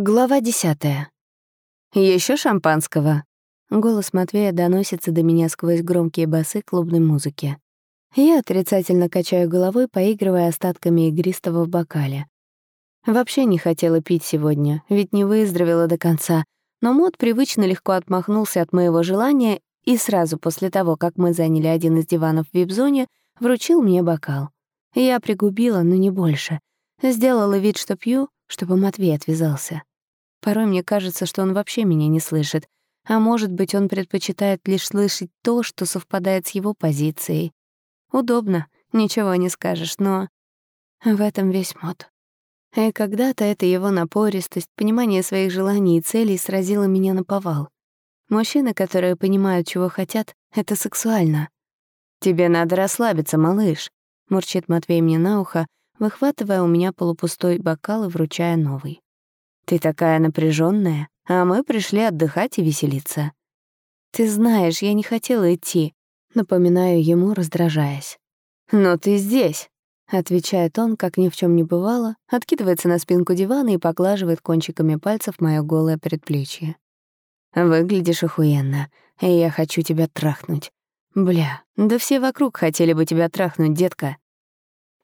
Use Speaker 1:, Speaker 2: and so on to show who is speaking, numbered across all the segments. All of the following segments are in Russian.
Speaker 1: Глава десятая. Еще шампанского?» Голос Матвея доносится до меня сквозь громкие басы клубной музыки. Я отрицательно качаю головой, поигрывая остатками игристого в бокале. Вообще не хотела пить сегодня, ведь не выздоровела до конца, но Мот привычно легко отмахнулся от моего желания и сразу после того, как мы заняли один из диванов в вип-зоне, вручил мне бокал. Я пригубила, но не больше. Сделала вид, что пью, чтобы Матвей отвязался. Порой мне кажется, что он вообще меня не слышит, а может быть, он предпочитает лишь слышать то, что совпадает с его позицией. Удобно, ничего не скажешь, но в этом весь мод. И когда-то эта его напористость, понимание своих желаний и целей сразило меня на повал. Мужчины, которые понимают, чего хотят, — это сексуально. «Тебе надо расслабиться, малыш», — мурчит Матвей мне на ухо, выхватывая у меня полупустой бокал и вручая новый. Ты такая напряженная, а мы пришли отдыхать и веселиться. Ты знаешь, я не хотела идти, напоминаю ему, раздражаясь. Но ты здесь, отвечает он, как ни в чем не бывало, откидывается на спинку дивана и поглаживает кончиками пальцев моё голое предплечье. Выглядишь охуенно, и я хочу тебя трахнуть. Бля, да все вокруг хотели бы тебя трахнуть, детка.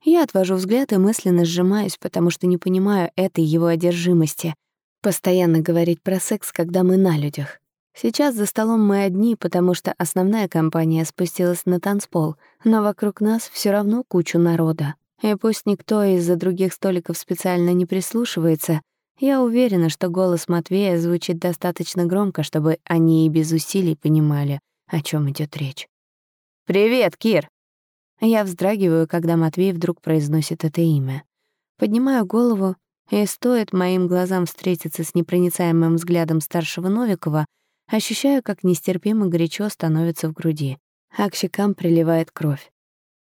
Speaker 1: Я отвожу взгляд и мысленно сжимаюсь, потому что не понимаю этой его одержимости. Постоянно говорить про секс, когда мы на людях. Сейчас за столом мы одни, потому что основная компания спустилась на танцпол, но вокруг нас все равно кучу народа. И пусть никто из-за других столиков специально не прислушивается, я уверена, что голос Матвея звучит достаточно громко, чтобы они и без усилий понимали, о чем идет речь. «Привет, Кир!» Я вздрагиваю, когда Матвей вдруг произносит это имя. Поднимаю голову, и стоит моим глазам встретиться с непроницаемым взглядом старшего Новикова, ощущаю, как нестерпимо горячо становится в груди, а к щекам приливает кровь.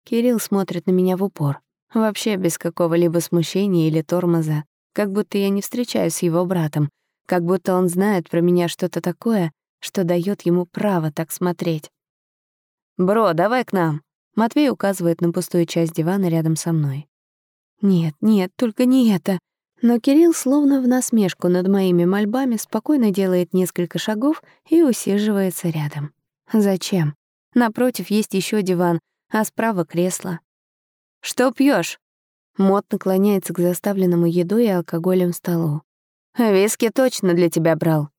Speaker 1: Кирилл смотрит на меня в упор, вообще без какого-либо смущения или тормоза, как будто я не встречаюсь с его братом, как будто он знает про меня что-то такое, что дает ему право так смотреть. «Бро, давай к нам!» Матвей указывает на пустую часть дивана рядом со мной. «Нет, нет, только не это!» Но Кирилл, словно в насмешку над моими мольбами, спокойно делает несколько шагов и усиживается рядом. Зачем? Напротив есть еще диван, а справа — кресло. «Что пьешь? Мот наклоняется к заставленному едой и алкоголем столу. «Виски точно для тебя брал.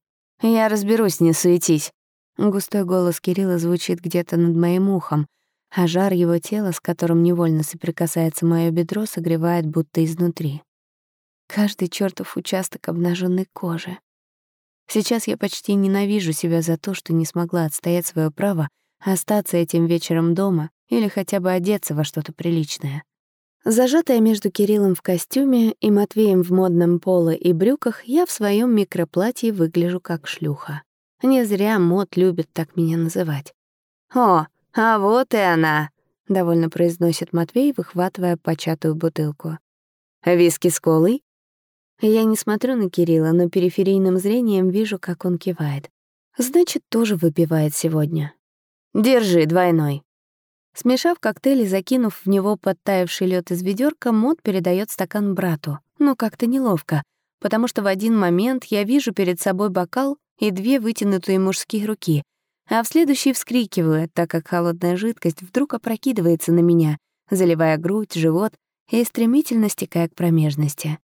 Speaker 1: Я разберусь, не суетись». Густой голос Кирилла звучит где-то над моим ухом, а жар его тела, с которым невольно соприкасается моё бедро, согревает будто изнутри. Каждый чертов участок обнаженной кожи. Сейчас я почти ненавижу себя за то, что не смогла отстоять свое право остаться этим вечером дома или хотя бы одеться во что-то приличное. Зажатая между Кириллом в костюме и Матвеем в модном поло и брюках, я в своем микроплатье выгляжу как шлюха. Не зря мод любит так меня называть. «О, «А вот и она», — довольно произносит Матвей, выхватывая початую бутылку. «Виски с колой?» Я не смотрю на Кирилла, но периферийным зрением вижу, как он кивает. Значит, тоже выпивает сегодня. «Держи, двойной». Смешав коктейль и закинув в него подтаявший лед из ведерка, Мод передает стакан брату. Но как-то неловко, потому что в один момент я вижу перед собой бокал и две вытянутые мужские руки, а в следующий вскрикиваю, так как холодная жидкость вдруг опрокидывается на меня, заливая грудь, живот и стремительно стекая к промежности.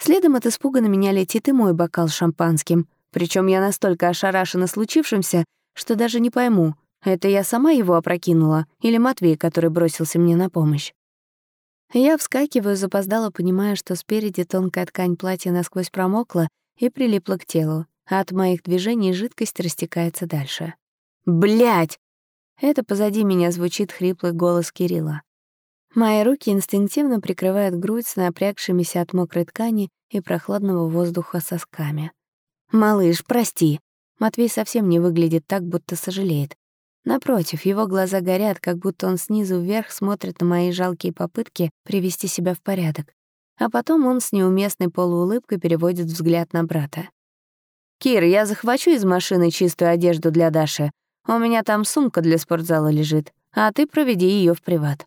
Speaker 1: Следом от испуга на меня летит и мой бокал с шампанским, причем я настолько ошарашена случившимся, что даже не пойму, это я сама его опрокинула или Матвей, который бросился мне на помощь. Я вскакиваю, запоздала, понимая, что спереди тонкая ткань платья насквозь промокла и прилипла к телу, а от моих движений жидкость растекается дальше. Блять! Это позади меня звучит хриплый голос Кирилла. Мои руки инстинктивно прикрывают грудь с напрягшимися от мокрой ткани и прохладного воздуха сосками. «Малыш, прости!» Матвей совсем не выглядит так, будто сожалеет. Напротив, его глаза горят, как будто он снизу вверх смотрит на мои жалкие попытки привести себя в порядок. А потом он с неуместной полуулыбкой переводит взгляд на брата. «Кир, я захвачу из машины чистую одежду для Даши. У меня там сумка для спортзала лежит, а ты проведи ее в приват».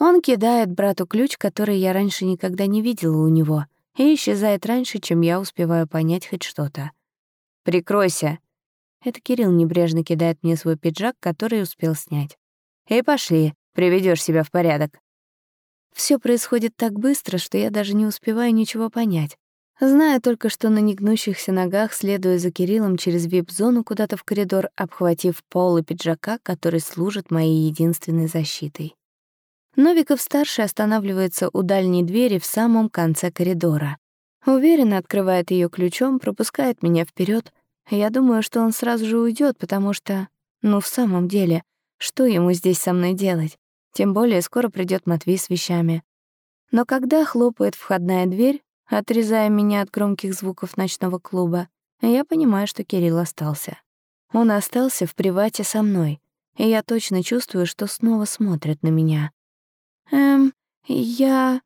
Speaker 1: Он кидает брату ключ, который я раньше никогда не видела у него, и исчезает раньше, чем я успеваю понять хоть что-то. «Прикройся!» Это Кирилл небрежно кидает мне свой пиджак, который успел снять. «И пошли, приведешь себя в порядок». Все происходит так быстро, что я даже не успеваю ничего понять. Знаю только, что на негнущихся ногах следую за Кириллом через вип-зону куда-то в коридор, обхватив пол и пиджака, который служит моей единственной защитой. Новиков-старший останавливается у дальней двери в самом конце коридора. Уверенно открывает ее ключом, пропускает меня вперед. Я думаю, что он сразу же уйдет, потому что, ну, в самом деле, что ему здесь со мной делать? Тем более скоро придет Матвей с вещами. Но когда хлопает входная дверь, отрезая меня от громких звуков ночного клуба, я понимаю, что Кирилл остался. Он остался в привате со мной, и я точно чувствую, что снова смотрит на меня. «Эм, я...»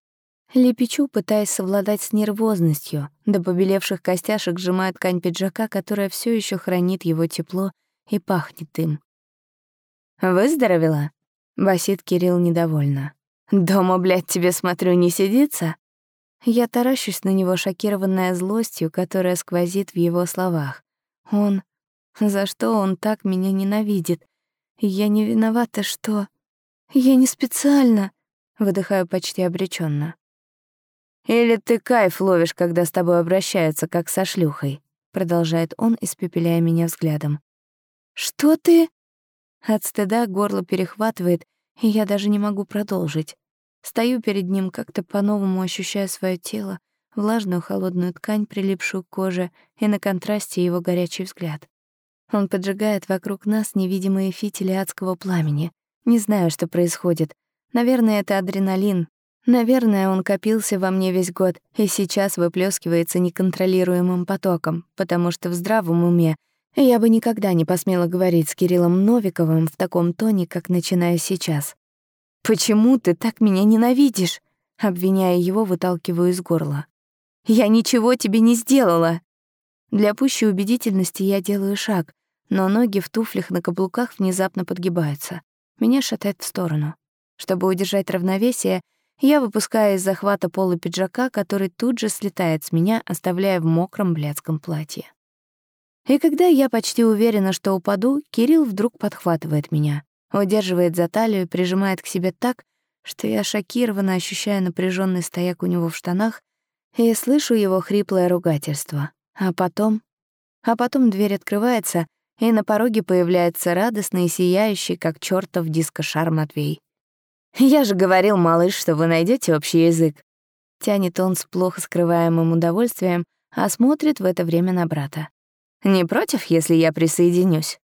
Speaker 1: Лепечу, пытаясь совладать с нервозностью, до побелевших костяшек сжимая ткань пиджака, которая все еще хранит его тепло и пахнет им. «Выздоровела?» — басит Кирилл недовольно. «Дома, блядь, тебе, смотрю, не сидится?» Я таращусь на него, шокированная злостью, которая сквозит в его словах. Он... За что он так меня ненавидит? Я не виновата, что... Я не специально... Выдыхаю почти обреченно. «Или ты кайф ловишь, когда с тобой обращаются, как со шлюхой», продолжает он, испепеляя меня взглядом. «Что ты?» От стыда горло перехватывает, и я даже не могу продолжить. Стою перед ним, как-то по-новому ощущая свое тело, влажную холодную ткань, прилипшую к коже, и на контрасте его горячий взгляд. Он поджигает вокруг нас невидимые фитили адского пламени. Не знаю, что происходит, Наверное, это адреналин. Наверное, он копился во мне весь год и сейчас выплескивается неконтролируемым потоком, потому что в здравом уме я бы никогда не посмела говорить с Кириллом Новиковым в таком тоне, как начинаю сейчас. «Почему ты так меня ненавидишь?» Обвиняя его, выталкиваю из горла. «Я ничего тебе не сделала!» Для пущей убедительности я делаю шаг, но ноги в туфлях на каблуках внезапно подгибаются. Меня шатает в сторону. Чтобы удержать равновесие, я выпускаю из захвата пола пиджака, который тут же слетает с меня, оставляя в мокром блядском платье. И когда я почти уверена, что упаду, Кирилл вдруг подхватывает меня, удерживает за талию, прижимает к себе так, что я шокированно ощущаю напряженный стояк у него в штанах и слышу его хриплое ругательство. А потом... А потом дверь открывается, и на пороге появляется радостный и сияющий, как чёртов дискошар Матвей. «Я же говорил, малыш, что вы найдете общий язык». Тянет он с плохо скрываемым удовольствием, а смотрит в это время на брата. «Не против, если я присоединюсь?»